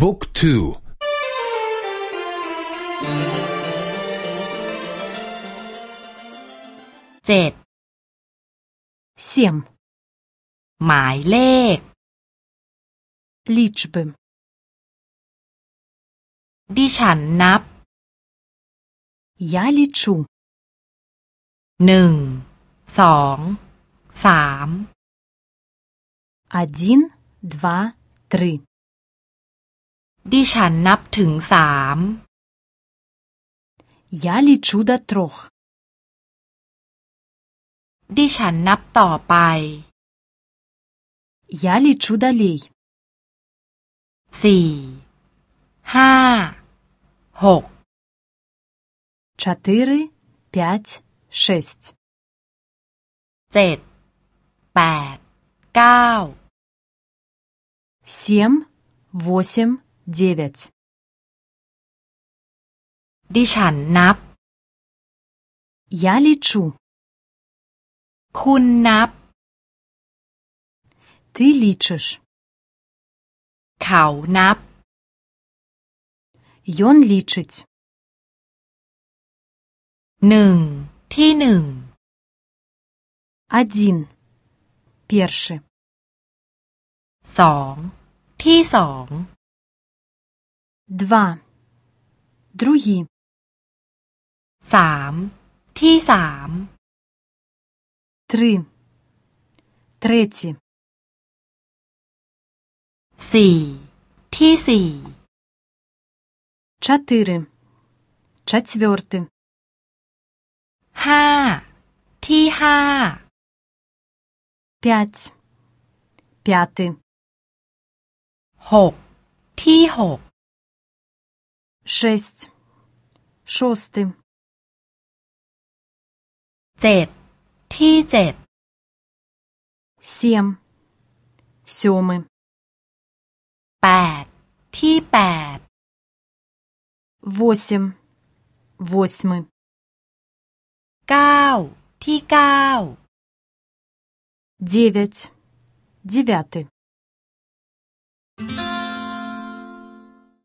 บุ๊กทูเจ็ดเสียมหมายเลขลิชบมดิฉันนับยาลิชุูหนึ่ง สอง สามอดินดวา т รีดิฉันนับถึงสามยาลิชูดาตรกดิฉันนับต่อไปยาลิชูดะลีสี่ ห้า หกชาติริพัชชิสต์เจ็ด แปด เก้าเซียมวอเซม девять ดิฉันนับ я лечу คุณนับ ты лечишь เขานับ ён лечить หนึ่งที่หนึ่ง один перший สองที่สอง Два. Другі. Сам. Ті сам. Три. Треті. Сі. Ті сі. Чотири. Четверти. Ха. Ті ха. П'ять. П'яти. Хок. Ті хок. шесть Шосты. เจ็ดที่เจ็ด Семь. Сёмы. แปดที่แปด Восемь. Восьмы. เก้าที่เก้า Девять. Девятый.